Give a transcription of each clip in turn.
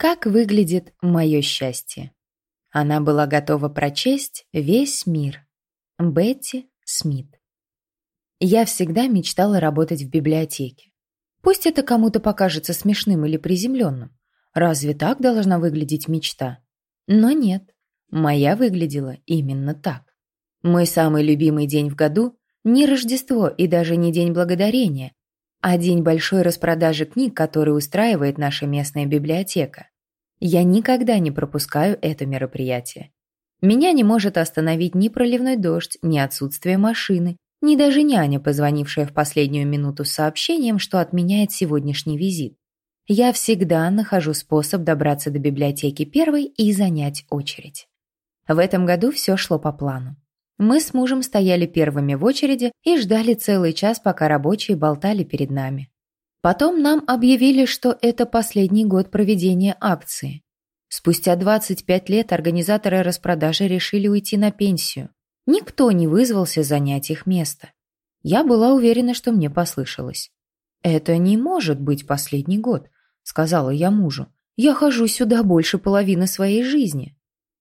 Как выглядит мое счастье? Она была готова прочесть весь мир. Бетти Смит. Я всегда мечтала работать в библиотеке. Пусть это кому-то покажется смешным или приземленным. Разве так должна выглядеть мечта? Но нет, моя выглядела именно так. Мой самый любимый день в году – не Рождество и даже не День Благодарения, а день большой распродажи книг, который устраивает наша местная библиотека. Я никогда не пропускаю это мероприятие. Меня не может остановить ни проливной дождь, ни отсутствие машины, ни даже няня, позвонившая в последнюю минуту с сообщением, что отменяет сегодняшний визит. Я всегда нахожу способ добраться до библиотеки первой и занять очередь. В этом году все шло по плану. Мы с мужем стояли первыми в очереди и ждали целый час, пока рабочие болтали перед нами. Потом нам объявили, что это последний год проведения акции. Спустя 25 лет организаторы распродажи решили уйти на пенсию. Никто не вызвался занять их место. Я была уверена, что мне послышалось. «Это не может быть последний год», — сказала я мужу. «Я хожу сюда больше половины своей жизни».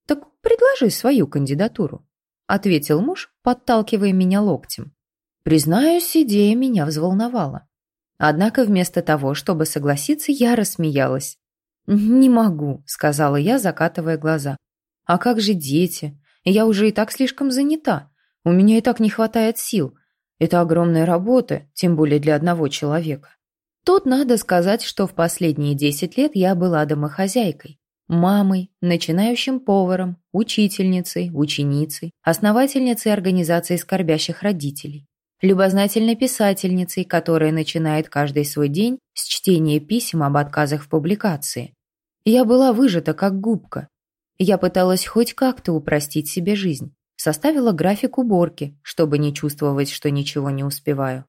«Так предложи свою кандидатуру», — ответил муж, подталкивая меня локтем. Признаюсь, идея меня взволновала. Однако вместо того, чтобы согласиться, я рассмеялась. «Не могу», — сказала я, закатывая глаза. «А как же дети? Я уже и так слишком занята. У меня и так не хватает сил. Это огромная работа, тем более для одного человека». Тут надо сказать, что в последние десять лет я была домохозяйкой. Мамой, начинающим поваром, учительницей, ученицей, основательницей организации скорбящих родителей любознательной писательницей, которая начинает каждый свой день с чтения писем об отказах в публикации. Я была выжата, как губка. Я пыталась хоть как-то упростить себе жизнь. Составила график уборки, чтобы не чувствовать, что ничего не успеваю.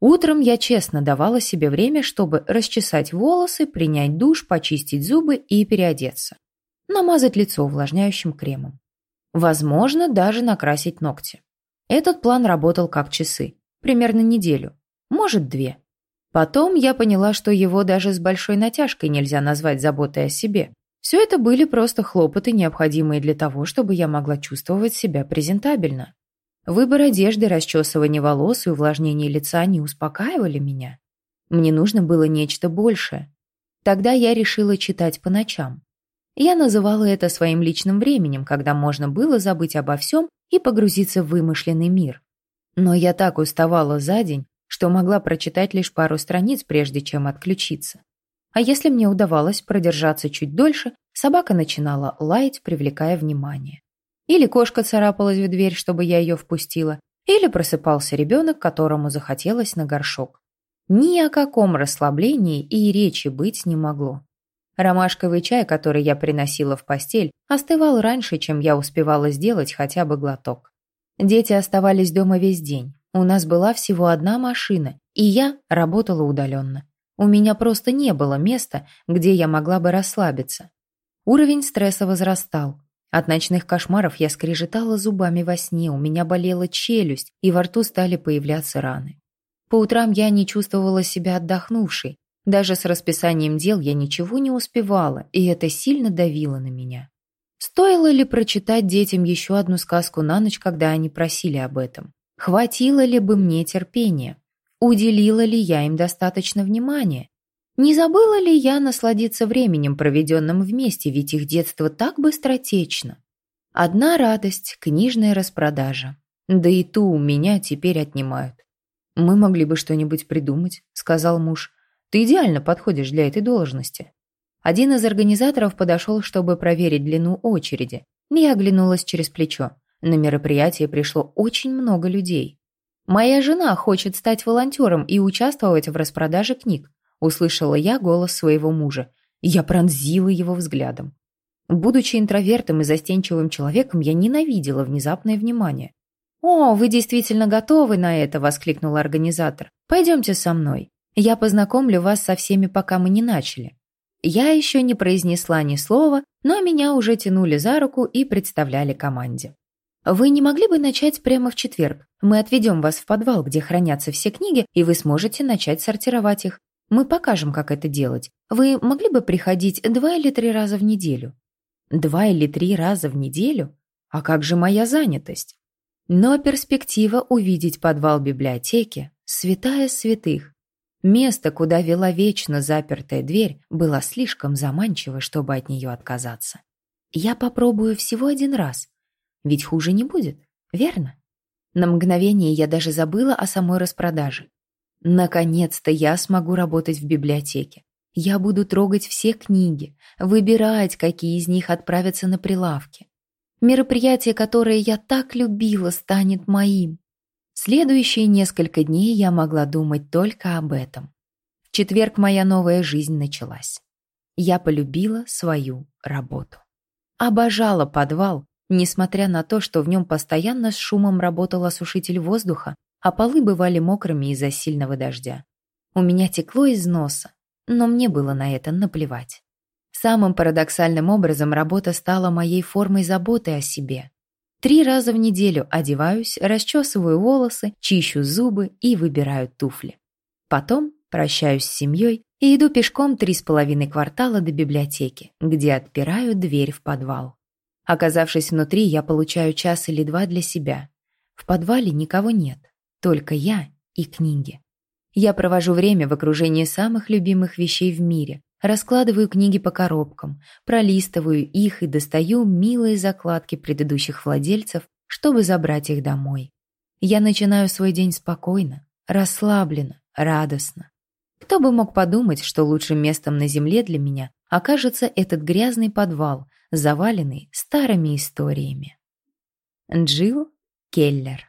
Утром я честно давала себе время, чтобы расчесать волосы, принять душ, почистить зубы и переодеться. Намазать лицо увлажняющим кремом. Возможно, даже накрасить ногти. Этот план работал как часы. Примерно неделю. Может, две. Потом я поняла, что его даже с большой натяжкой нельзя назвать заботой о себе. Все это были просто хлопоты, необходимые для того, чтобы я могла чувствовать себя презентабельно. Выбор одежды, расчесывание волос и увлажнение лица не успокаивали меня. Мне нужно было нечто большее. Тогда я решила читать по ночам. Я называла это своим личным временем, когда можно было забыть обо всем и погрузиться в вымышленный мир. Но я так уставала за день, что могла прочитать лишь пару страниц, прежде чем отключиться. А если мне удавалось продержаться чуть дольше, собака начинала лаять, привлекая внимание. Или кошка царапалась в дверь, чтобы я ее впустила, или просыпался ребенок, которому захотелось на горшок. Ни о каком расслаблении и речи быть не могло. Ромашковый чай, который я приносила в постель, остывал раньше, чем я успевала сделать хотя бы глоток. Дети оставались дома весь день. У нас была всего одна машина, и я работала удаленно. У меня просто не было места, где я могла бы расслабиться. Уровень стресса возрастал. От ночных кошмаров я скрежетала зубами во сне, у меня болела челюсть, и во рту стали появляться раны. По утрам я не чувствовала себя отдохнувшей, даже с расписанием дел я ничего не успевала, и это сильно давило на меня. Стоило ли прочитать детям еще одну сказку на ночь, когда они просили об этом? Хватило ли бы мне терпения? Уделила ли я им достаточно внимания? Не забыла ли я насладиться временем, проведенным вместе, ведь их детство так быстротечно? Одна радость – книжная распродажа. Да и ту у меня теперь отнимают. «Мы могли бы что-нибудь придумать», – сказал муж. Ты идеально подходишь для этой должности». Один из организаторов подошел, чтобы проверить длину очереди. Я оглянулась через плечо. На мероприятие пришло очень много людей. «Моя жена хочет стать волонтером и участвовать в распродаже книг», услышала я голос своего мужа. Я пронзила его взглядом. Будучи интровертом и застенчивым человеком, я ненавидела внезапное внимание. «О, вы действительно готовы на это!» – воскликнул организатор. «Пойдемте со мной. Я познакомлю вас со всеми, пока мы не начали». Я еще не произнесла ни слова, но меня уже тянули за руку и представляли команде. «Вы не могли бы начать прямо в четверг? Мы отведем вас в подвал, где хранятся все книги, и вы сможете начать сортировать их. Мы покажем, как это делать. Вы могли бы приходить два или три раза в неделю? Два или три раза в неделю? А как же моя занятость? Но перспектива увидеть подвал библиотеки, святая святых, место, куда вела вечно запертая дверь, была слишком заманчива, чтобы от нее отказаться. Я попробую всего один раз, ведь хуже не будет, верно? На мгновение я даже забыла о самой распродаже. Наконец-то я смогу работать в библиотеке. Я буду трогать все книги, выбирать, какие из них отправятся на прилавки. Мероприятие, которое я так любила, станет моим. Следующие несколько дней я могла думать только об этом. В четверг моя новая жизнь началась. Я полюбила свою работу. Обожала подвал, несмотря на то, что в нем постоянно с шумом работал осушитель воздуха, а полы бывали мокрыми из-за сильного дождя. У меня текло из носа, но мне было на это наплевать. Самым парадоксальным образом работа стала моей формой заботы о себе. Три раза в неделю одеваюсь, расчесываю волосы, чищу зубы и выбираю туфли. Потом прощаюсь с семьей и иду пешком три с половиной квартала до библиотеки, где отпираю дверь в подвал. Оказавшись внутри, я получаю час или два для себя. В подвале никого нет, только я и книги. Я провожу время в окружении самых любимых вещей в мире, раскладываю книги по коробкам, пролистываю их и достаю милые закладки предыдущих владельцев, чтобы забрать их домой. Я начинаю свой день спокойно, расслабленно, радостно. Кто бы мог подумать, что лучшим местом на земле для меня окажется этот грязный подвал, заваленный старыми историями. Джилл Келлер